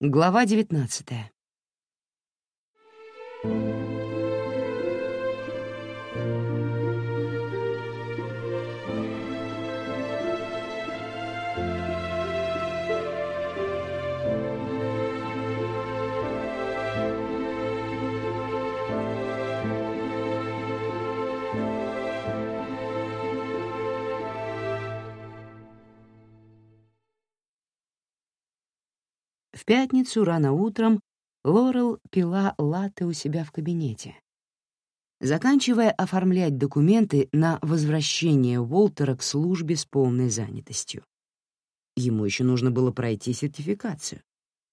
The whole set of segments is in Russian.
Глава девятнадцатая. Пятницу рано утром Лорел пила латте у себя в кабинете. Заканчивая оформлять документы на возвращение Уолтера к службе с полной занятостью. Ему еще нужно было пройти сертификацию,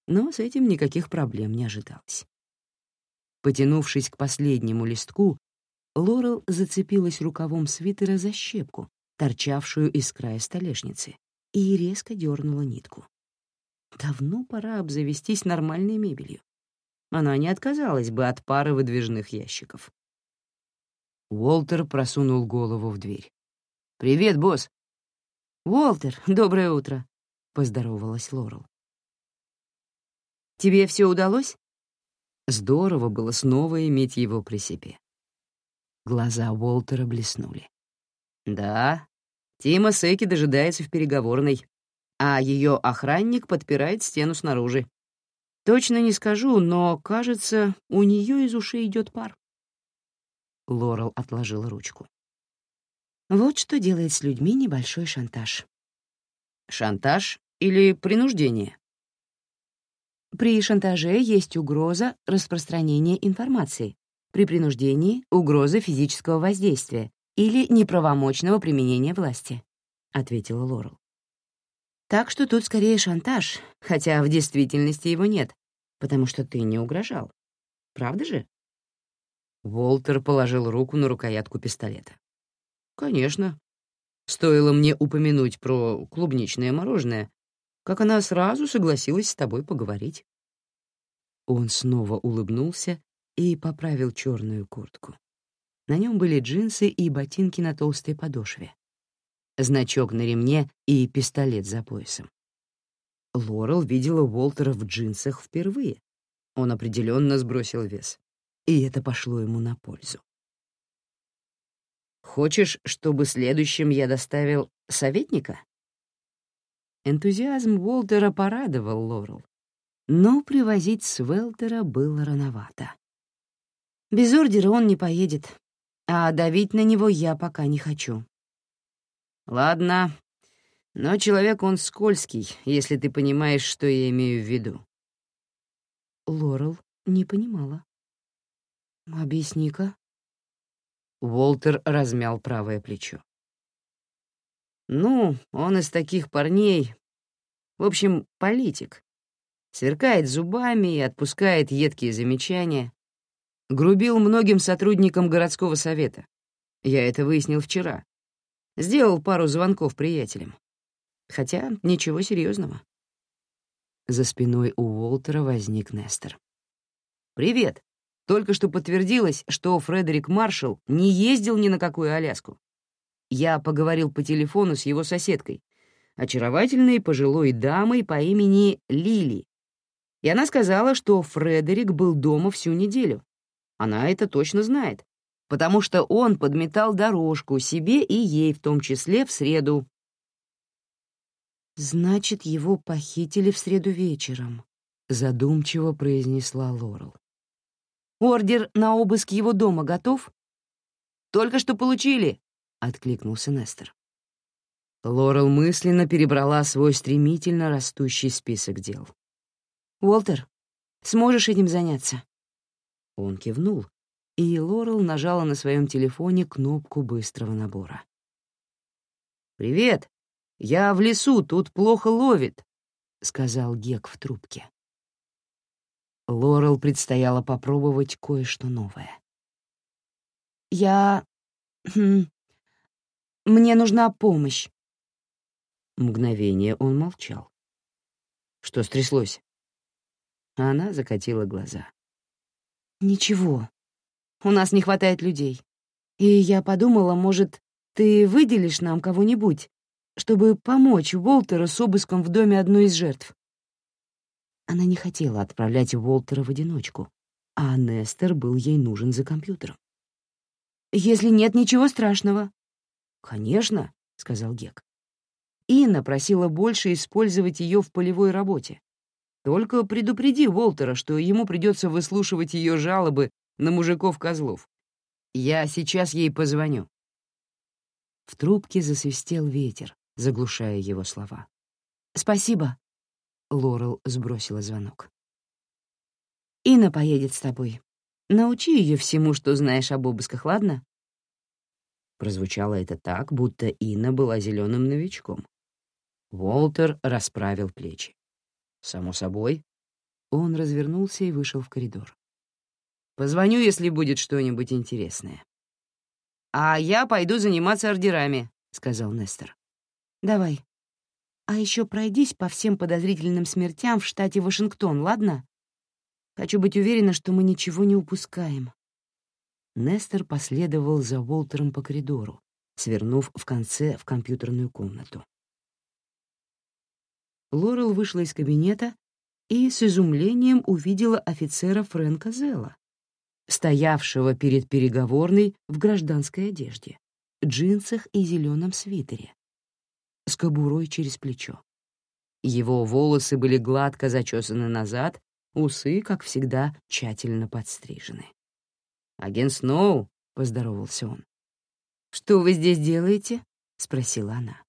но с этим никаких проблем не ожидалось. Потянувшись к последнему листку, Лорел зацепилась рукавом свитера за щепку, торчавшую из края столешницы, и резко дернула нитку. Давно пора обзавестись нормальной мебелью. Она не отказалась бы от пары выдвижных ящиков. Уолтер просунул голову в дверь. «Привет, босс!» «Уолтер, доброе утро!» — поздоровалась Лорел. «Тебе все удалось?» Здорово было снова иметь его при себе. Глаза Уолтера блеснули. «Да, Тима Секи дожидается в переговорной а ее охранник подпирает стену снаружи. Точно не скажу, но, кажется, у нее из ушей идет пар. Лорел отложила ручку. Вот что делает с людьми небольшой шантаж. Шантаж или принуждение? При шантаже есть угроза распространения информации, при принуждении — угроза физического воздействия или неправомочного применения власти, — ответила Лорел. Так что тут скорее шантаж, хотя в действительности его нет, потому что ты не угрожал. Правда же? Волтер положил руку на рукоятку пистолета. «Конечно. Стоило мне упомянуть про клубничное мороженое, как она сразу согласилась с тобой поговорить». Он снова улыбнулся и поправил черную куртку. На нем были джинсы и ботинки на толстой подошве значок на ремне и пистолет за поясом. Лорел видела Уолтера в джинсах впервые. Он определенно сбросил вес, и это пошло ему на пользу. «Хочешь, чтобы следующим я доставил советника?» Энтузиазм Уолтера порадовал Лорел, но привозить Свелтера было рановато. Без ордера он не поедет, а давить на него я пока не хочу. Ладно, но человек он скользкий, если ты понимаешь, что я имею в виду. Лорел не понимала. «Объясни-ка». Уолтер размял правое плечо. «Ну, он из таких парней. В общем, политик. Сверкает зубами и отпускает едкие замечания. Грубил многим сотрудникам городского совета. Я это выяснил вчера. Сделал пару звонков приятелям. Хотя ничего серьезного. За спиной у Уолтера возник Нестер. «Привет. Только что подтвердилось, что Фредерик Маршалл не ездил ни на какую Аляску. Я поговорил по телефону с его соседкой, очаровательной пожилой дамой по имени Лили. И она сказала, что Фредерик был дома всю неделю. Она это точно знает потому что он подметал дорожку себе и ей в том числе в среду. «Значит, его похитили в среду вечером», — задумчиво произнесла Лорел. «Ордер на обыск его дома готов?» «Только что получили», — откликнулся Нестер. Лорел мысленно перебрала свой стремительно растущий список дел. «Уолтер, сможешь этим заняться?» Он кивнул, и Лорел нажала на своем телефоне кнопку быстрого набора. «Привет! Я в лесу, тут плохо ловит», — сказал Гек в трубке. Лорел предстояло попробовать кое-что новое. «Я... Хм, мне нужна помощь». Мгновение он молчал. Что стряслось? Она закатила глаза. «Ничего», у нас не хватает людей. И я подумала, может, ты выделишь нам кого-нибудь, чтобы помочь Уолтеру с обыском в доме одной из жертв. Она не хотела отправлять Уолтера в одиночку, а Нестер был ей нужен за компьютером. «Если нет ничего страшного». «Конечно», — сказал Гек. Инна просила больше использовать ее в полевой работе. Только предупреди Уолтера, что ему придется выслушивать ее жалобы на мужиков-козлов. Я сейчас ей позвоню. В трубке засвистел ветер, заглушая его слова. «Спасибо», — Лорел сбросила звонок. «Инна поедет с тобой. Научи ее всему, что знаешь об обысках, ладно?» Прозвучало это так, будто Инна была зеленым новичком. Уолтер расправил плечи. «Само собой». Он развернулся и вышел в коридор. «Позвоню, если будет что-нибудь интересное». «А я пойду заниматься ордерами», — сказал Нестер. «Давай. А еще пройдись по всем подозрительным смертям в штате Вашингтон, ладно? Хочу быть уверена, что мы ничего не упускаем». Нестер последовал за Уолтером по коридору, свернув в конце в компьютерную комнату. Лорел вышла из кабинета и с изумлением увидела офицера Фрэнка Зелла, стоявшего перед переговорной в гражданской одежде, джинсах и зеленом свитере, с кобурой через плечо. Его волосы были гладко зачесаны назад, усы, как всегда, тщательно подстрижены. «Агент Сноу», — поздоровался он. «Что вы здесь делаете?» — спросила она.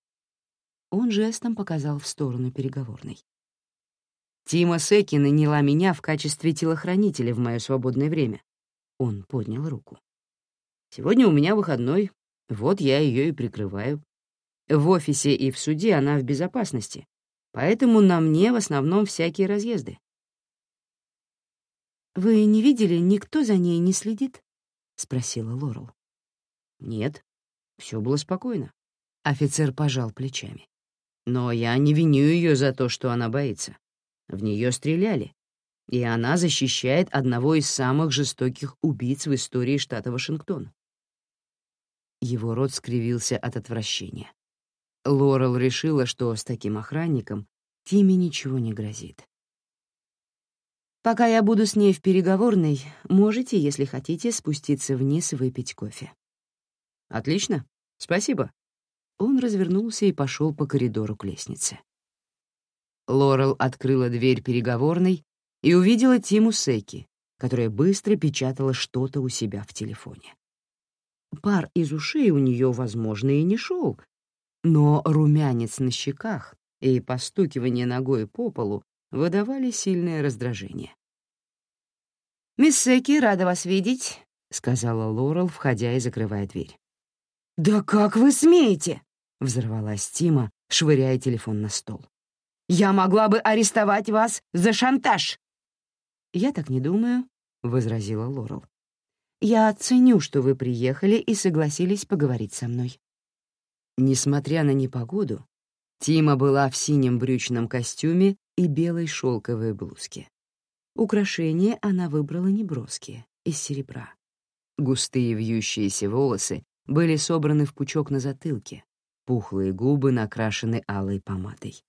Он жестом показал в сторону переговорной. «Тима Секи наняла меня в качестве телохранителя в мое свободное время». Он поднял руку. «Сегодня у меня выходной, вот я ее и прикрываю. В офисе и в суде она в безопасности, поэтому на мне в основном всякие разъезды». «Вы не видели, никто за ней не следит?» — спросила Лорел. «Нет, все было спокойно». Офицер пожал плечами. Но я не виню ее за то, что она боится. В нее стреляли, и она защищает одного из самых жестоких убийц в истории штата Вашингтон. Его рот скривился от отвращения. Лорел решила, что с таким охранником Тиме ничего не грозит. «Пока я буду с ней в переговорной, можете, если хотите, спуститься вниз выпить кофе». «Отлично. Спасибо», он развернулся и пошел по коридору к лестнице. Лорел открыла дверь переговорной и увидела Тиму Секи, которая быстро печатала что-то у себя в телефоне. Пар из ушей у нее, возможно, и не шел, но румянец на щеках и постукивание ногой по полу выдавали сильное раздражение. «Мисс Секи, рада вас видеть», — сказала Лорел, входя и закрывая дверь. «Да как вы смеете?» — взорвалась Тима, швыряя телефон на стол. «Я могла бы арестовать вас за шантаж!» «Я так не думаю», — возразила Лорел. «Я оценю, что вы приехали и согласились поговорить со мной». Несмотря на непогоду, Тима была в синем брючном костюме и белой шелковой блузке. Украшения она выбрала неброские, из серебра. Густые вьющиеся волосы были собраны в пучок на затылке, пухлые губы накрашены алой помадой.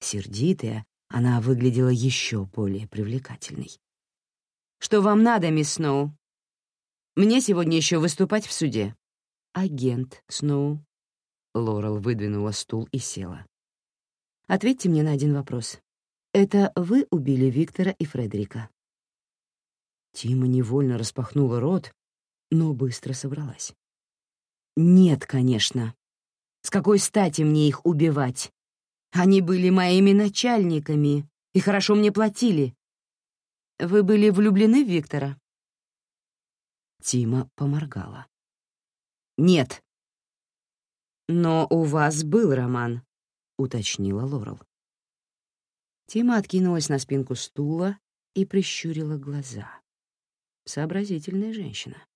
Сердитая, она выглядела еще более привлекательной. «Что вам надо, мисс Сноу? Мне сегодня еще выступать в суде». «Агент Сноу». Лорел выдвинула стул и села. «Ответьте мне на один вопрос. Это вы убили Виктора и Фредерика?» Тима невольно распахнула рот, но быстро собралась. Нет, конечно. С какой стати мне их убивать? Они были моими начальниками и хорошо мне платили. Вы были влюблены в Виктора? Тима поморгала. Нет. Но у вас был роман, уточнила Лорел. Тима откинулась на спинку стула и прищурила глаза. Сообразительная женщина.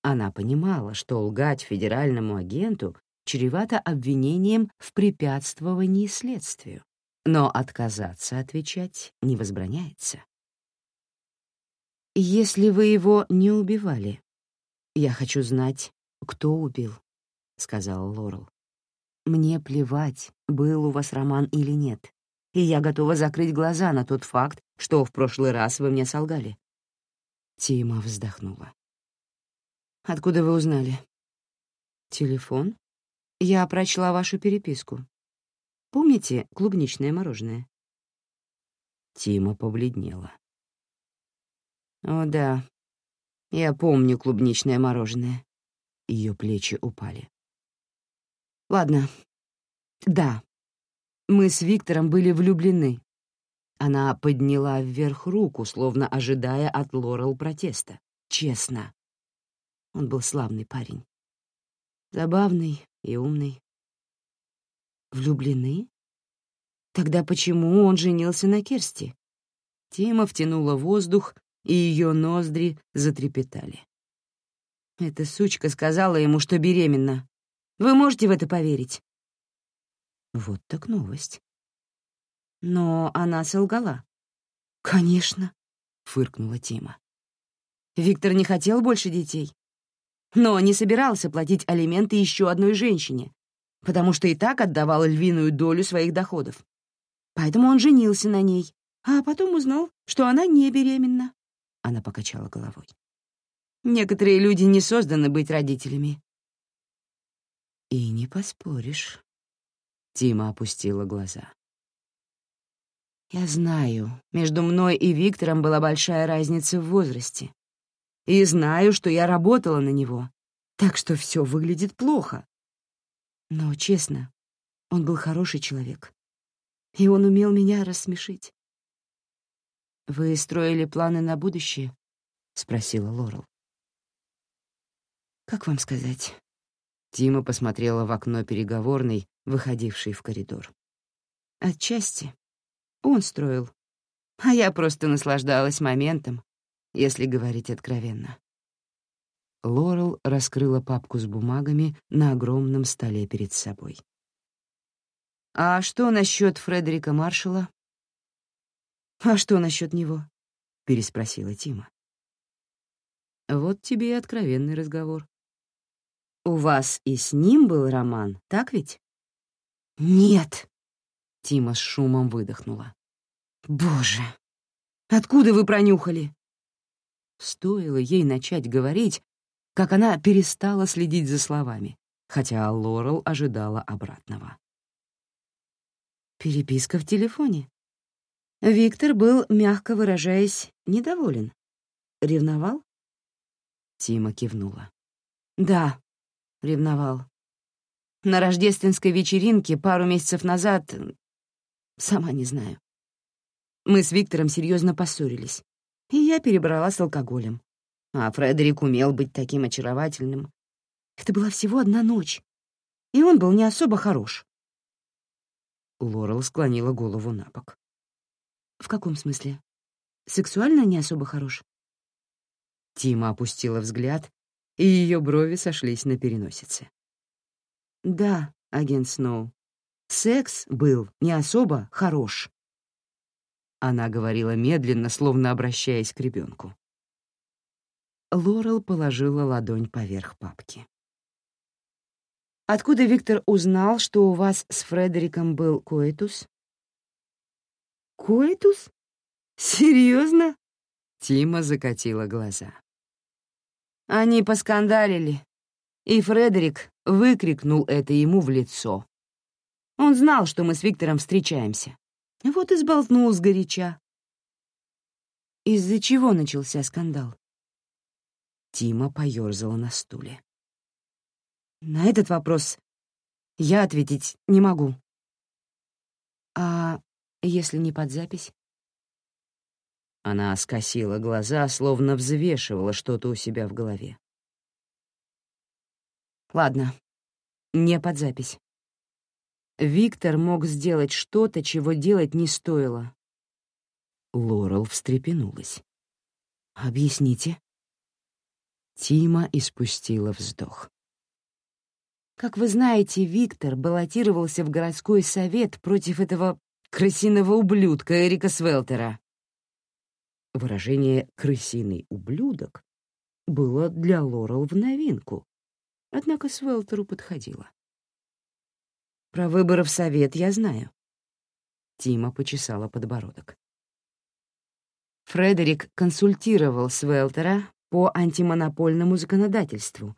Она понимала, что лгать федеральному агенту чревато обвинением в препятствовании следствию, но отказаться отвечать не возбраняется. «Если вы его не убивали, я хочу знать, кто убил», — сказала Лорел. «Мне плевать, был у вас роман или нет. и я готова закрыть глаза на тот факт, что в прошлый раз вы мне солгали». Тима вздохнула. «Откуда вы узнали?» «Телефон. Я прочла вашу переписку. Помните клубничное мороженое?» Тима побледнела. «О, да, я помню клубничное мороженое». Ее плечи упали. «Ладно. Да, мы с Виктором были влюблены». Она подняла вверх руку, словно ожидая от Лорел протеста. Честно. Он был славный парень. Забавный и умный. Влюблены? Тогда почему он женился на Керсти? Тима втянула воздух, и ее ноздри затрепетали. Эта сучка сказала ему, что беременна. Вы можете в это поверить? Вот так новость. Но она солгала. «Конечно», — фыркнула Тима. Виктор не хотел больше детей, но не собирался платить алименты еще одной женщине, потому что и так отдавал львиную долю своих доходов. Поэтому он женился на ней, а потом узнал, что она не беременна. Она покачала головой. Некоторые люди не созданы быть родителями. И не поспоришь. Тима опустила глаза. Я знаю, между мной и Виктором была большая разница в возрасте. И знаю, что я работала на него, так что все выглядит плохо. Но, честно, он был хороший человек, и он умел меня рассмешить. «Вы строили планы на будущее?» — спросила Лорел. «Как вам сказать?» Тима посмотрела в окно переговорной, выходившей в коридор. «Отчасти. Он строил. А я просто наслаждалась моментом, если говорить откровенно». Лорел раскрыла папку с бумагами на огромном столе перед собой. «А что насчет Фредерика Маршалла?» «А что насчет него?» — переспросила Тима. «Вот тебе и откровенный разговор. У вас и с ним был роман, так ведь? Нет. Тима с шумом выдохнула. Боже, откуда вы пронюхали? Стоило ей начать говорить, как она перестала следить за словами, хотя Лорел ожидала обратного. Переписка в телефоне. Виктор был, мягко выражаясь, недоволен. Ревновал? Тима кивнула. Да, ревновал. На рождественской вечеринке пару месяцев назад... Сама не знаю. Мы с Виктором серьезно поссорились, и я перебрала с алкоголем. А Фредерик умел быть таким очаровательным. Это была всего одна ночь, и он был не особо хорош. Лорел склонила голову на бок. «В каком смысле? Сексуально не особо хорош?» Тима опустила взгляд и ее брови сошлись на переносице. «Да, агент Сноу, секс был не особо хорош». Она говорила медленно, словно обращаясь к ребенку. Лорел положила ладонь поверх папки. «Откуда Виктор узнал, что у вас с Фредериком был коэтус?» «Коэтус? Серьезно?» Тима закатила глаза. Они поскандалили, и Фредерик выкрикнул это ему в лицо. Он знал, что мы с Виктором встречаемся. Вот и сболтнул сгоряча. Из-за чего начался скандал? Тима поёрзала на стуле. На этот вопрос я ответить не могу. А если не под запись? Она скосила глаза, словно взвешивала что-то у себя в голове. Ладно, не под запись. Виктор мог сделать что-то, чего делать не стоило. Лорел встрепенулась. «Объясните». Тима испустила вздох. Как вы знаете, Виктор баллотировался в городской совет против этого крысиного ублюдка Эрика Свелтера. Выражение «крысиный ублюдок» было для Лорел в новинку, однако Свелтеру подходило. Про выборы в совет я знаю. Тима почесала подбородок. Фредерик консультировал Свелтера по антимонопольному законодательству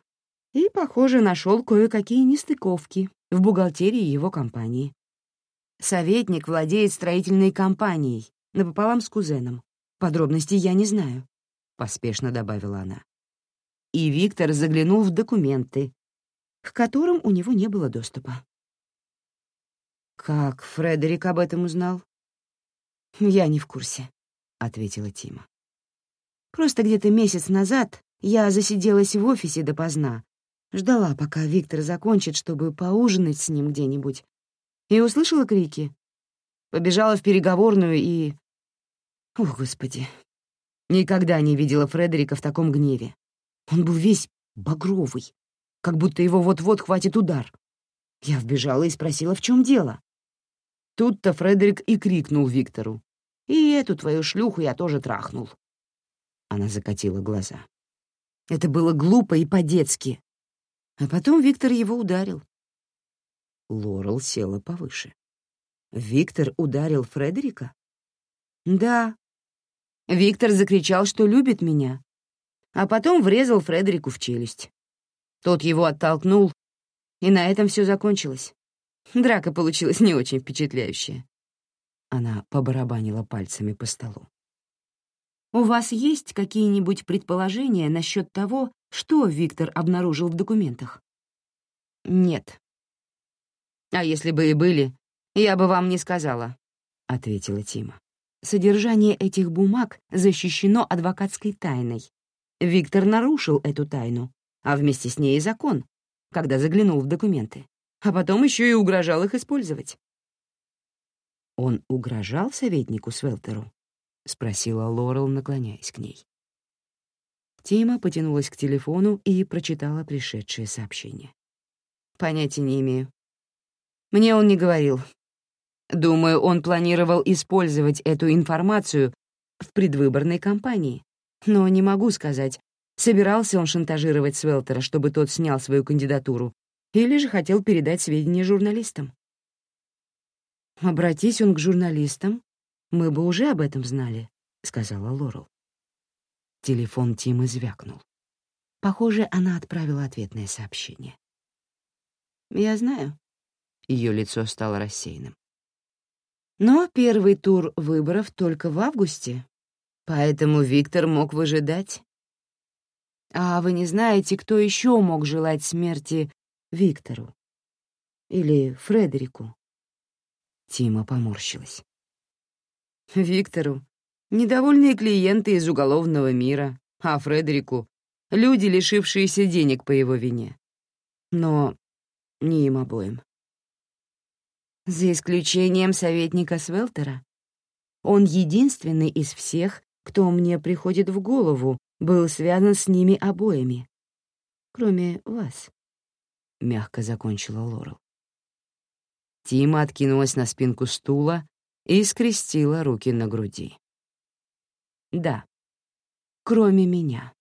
и, похоже, нашел кое-какие нестыковки в бухгалтерии его компании. Советник владеет строительной компанией, напополам с кузеном. Подробностей я не знаю, — поспешно добавила она. И Виктор заглянул в документы, к которым у него не было доступа. «Как Фредерик об этом узнал?» «Я не в курсе», — ответила Тима. «Просто где-то месяц назад я засиделась в офисе допоздна, ждала, пока Виктор закончит, чтобы поужинать с ним где-нибудь, и услышала крики. Побежала в переговорную и... О, Господи. Никогда не видела Фредерика в таком гневе. Он был весь багровый, как будто его вот-вот хватит удар. Я вбежала и спросила, в чем дело. Тут-то Фредерик и крикнул Виктору. «И эту твою шлюху я тоже трахнул». Она закатила глаза. Это было глупо и по-детски. А потом Виктор его ударил. Лорел села повыше. Виктор ударил Фредерика? Да. Виктор закричал, что любит меня, а потом врезал Фредерику в челюсть. Тот его оттолкнул, и на этом все закончилось. Драка получилась не очень впечатляющая. Она побарабанила пальцами по столу. «У вас есть какие-нибудь предположения насчет того, что Виктор обнаружил в документах?» «Нет», «А если бы и были, я бы вам не сказала», — ответила Тима. «Содержание этих бумаг защищено адвокатской тайной. Виктор нарушил эту тайну, а вместе с ней и закон, когда заглянул в документы, а потом еще и угрожал их использовать». «Он угрожал советнику Свелтеру?» — спросила Лорел, наклоняясь к ней. Тима потянулась к телефону и прочитала пришедшее сообщение. «Понятия не имею. Мне он не говорил. Думаю, он планировал использовать эту информацию в предвыборной кампании. Но не могу сказать, собирался он шантажировать Свелтера, чтобы тот снял свою кандидатуру, или же хотел передать сведения журналистам. «Обратись он к журналистам, мы бы уже об этом знали», — сказала Лорел. Телефон Тимы звякнул. Похоже, она отправила ответное сообщение. «Я знаю», ее лицо стало рассеянным. Но первый тур выборов только в августе, поэтому Виктор мог выжидать. А вы не знаете, кто еще мог желать смерти Виктору? Или Фредерику? Тима поморщилась. Виктору — недовольные клиенты из уголовного мира, а Фредерику — люди, лишившиеся денег по его вине. Но не им обоим. За исключением советника Свелтера. Он единственный из всех, кто мне приходит в голову, был связан с ними обоими. Кроме вас. Мягко закончила Лорел. Тима откинулась на спинку стула и скрестила руки на груди. «Да, кроме меня».